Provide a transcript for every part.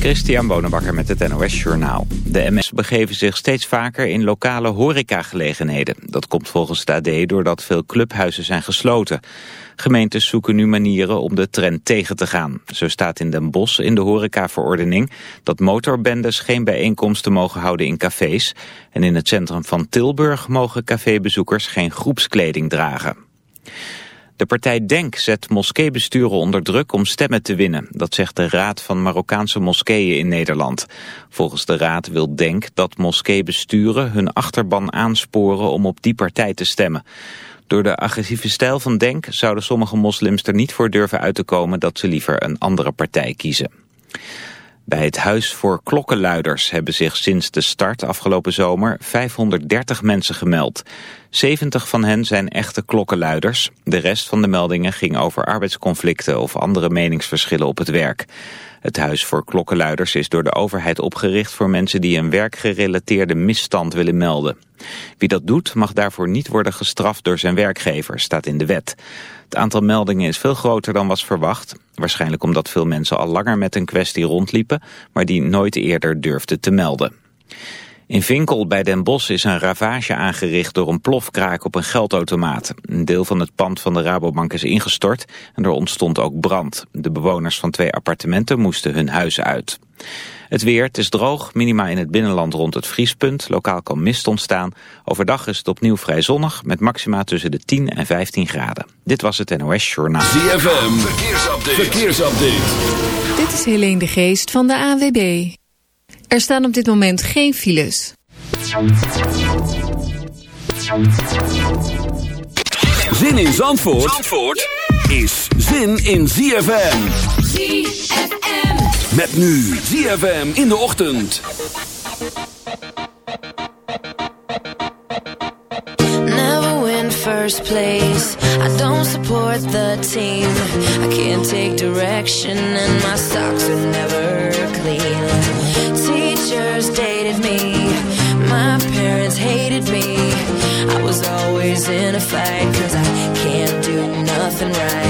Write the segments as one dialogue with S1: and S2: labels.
S1: Christian Bonenbakker met het NOS Journaal. De MS begeven zich steeds vaker in lokale horecagelegenheden. Dat komt volgens het AD doordat veel clubhuizen zijn gesloten. Gemeentes zoeken nu manieren om de trend tegen te gaan. Zo staat in Den Bosch in de horecaverordening dat motorbendes geen bijeenkomsten mogen houden in cafés. En in het centrum van Tilburg mogen cafébezoekers geen groepskleding dragen. De partij DENK zet moskeebesturen onder druk om stemmen te winnen. Dat zegt de Raad van Marokkaanse Moskeeën in Nederland. Volgens de Raad wil DENK dat moskeebesturen hun achterban aansporen om op die partij te stemmen. Door de agressieve stijl van DENK zouden sommige moslims er niet voor durven uit te komen dat ze liever een andere partij kiezen. Bij het Huis voor Klokkenluiders hebben zich sinds de start afgelopen zomer 530 mensen gemeld. 70 van hen zijn echte klokkenluiders. De rest van de meldingen ging over arbeidsconflicten of andere meningsverschillen op het werk. Het Huis voor Klokkenluiders is door de overheid opgericht voor mensen die een werkgerelateerde misstand willen melden. Wie dat doet mag daarvoor niet worden gestraft door zijn werkgever, staat in de wet. Het aantal meldingen is veel groter dan was verwacht. Waarschijnlijk omdat veel mensen al langer met een kwestie rondliepen, maar die nooit eerder durfden te melden. In Vinkel bij Den Bosch is een ravage aangericht door een plofkraak op een geldautomaat. Een deel van het pand van de Rabobank is ingestort en er ontstond ook brand. De bewoners van twee appartementen moesten hun huis uit. Het weer, het is droog, minima in het binnenland rond het vriespunt. Lokaal kan mist ontstaan. Overdag is het opnieuw vrij zonnig met maxima tussen de 10 en 15 graden. Dit was het NOS Journaal.
S2: ZFM, verkeersupdate. verkeersupdate.
S3: Dit is Helene de Geest van de AWB. Er staan op dit moment geen files.
S2: Zin in Zandvoort, Zandvoort is zin in ZFM.
S4: ZFM.
S2: Met nu ZFM in de ochtend.
S5: Never win first place. I don't support the team. I can't take direction and my socks are never clean. Teachers dated me. My parents hated me. I was always in a fight cause I can't do nothing right.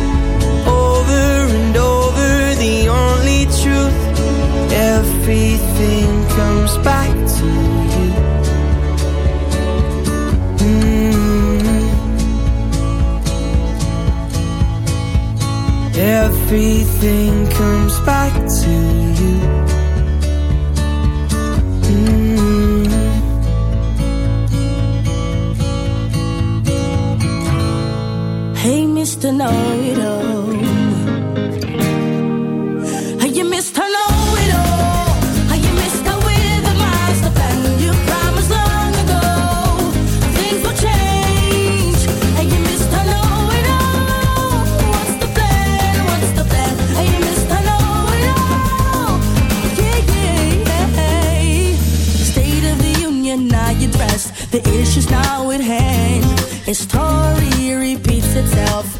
S6: Truth. Everything comes back to you. Mm. Everything comes back to you. Mm.
S7: Hey, Mr. Know-it-all. Hey,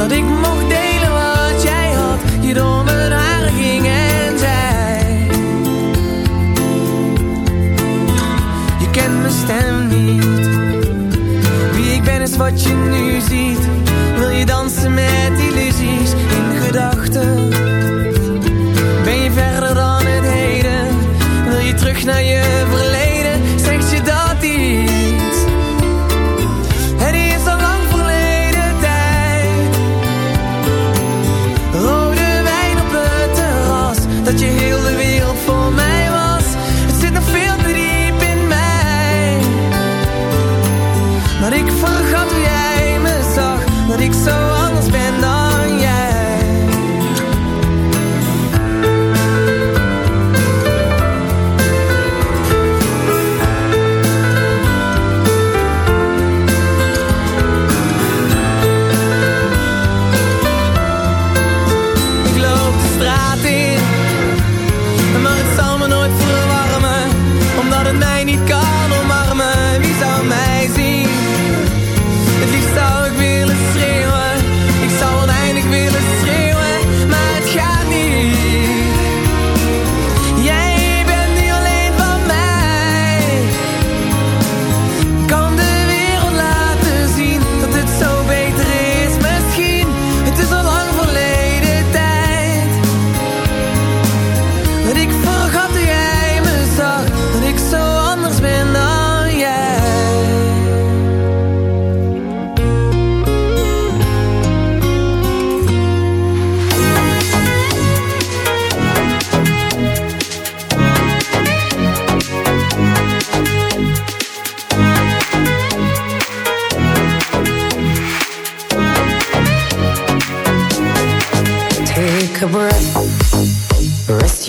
S8: Dat ik mocht delen wat jij had. Je door mijn haren ging en zei. Je kent mijn stem niet. Wie ik ben is wat je nu ziet. Wil je dansen met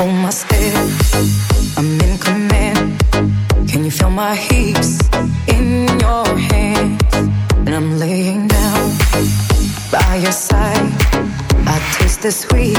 S9: My. I'm in command. Can you feel my heaps in your hands? And I'm laying down by your side. I taste the sweet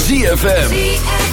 S2: ZFM.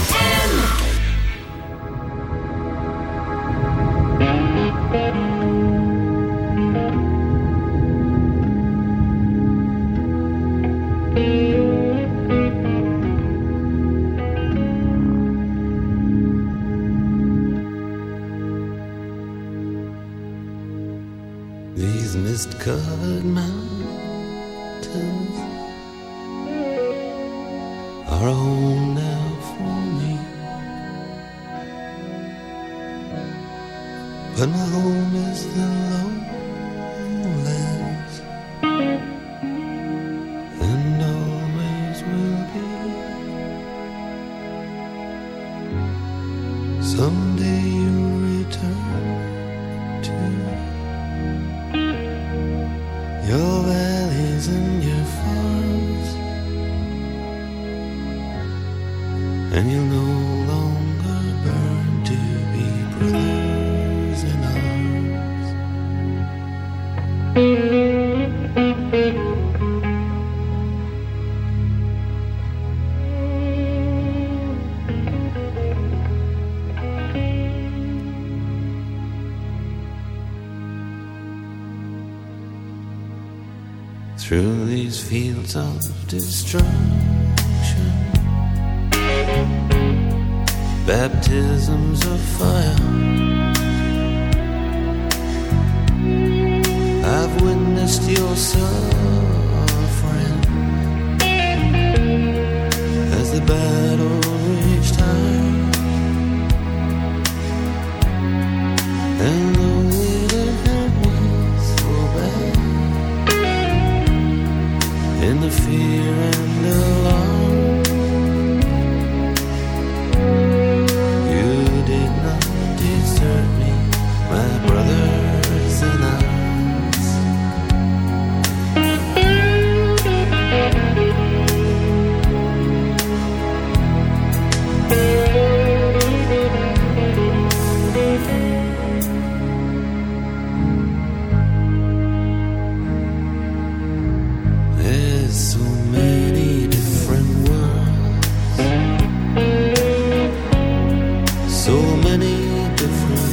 S10: Someday you'll return fields of destruction. Baptisms of fire. I've witnessed your suffering.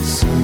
S11: sun.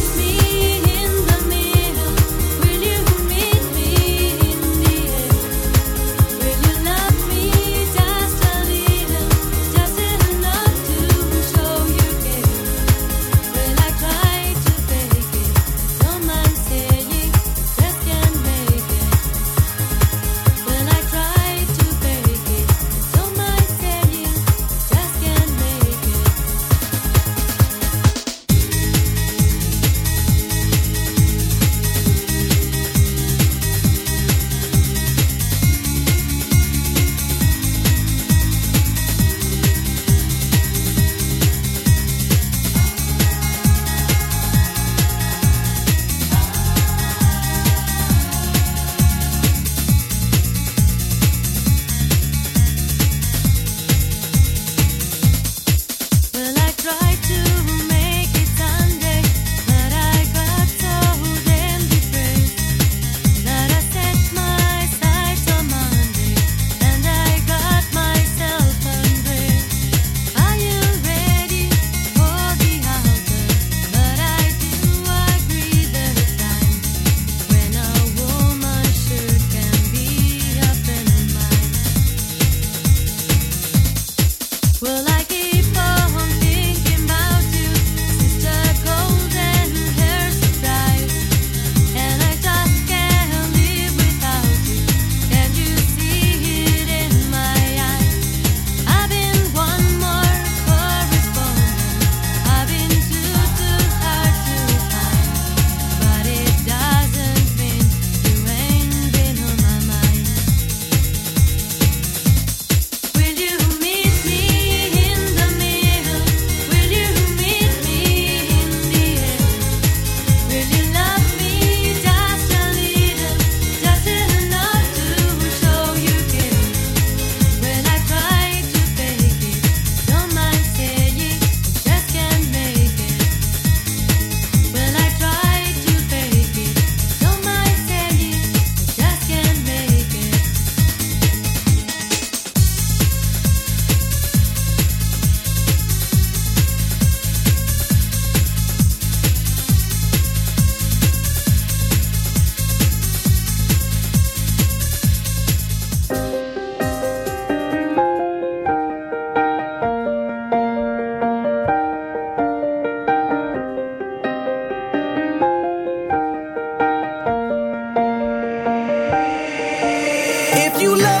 S7: you love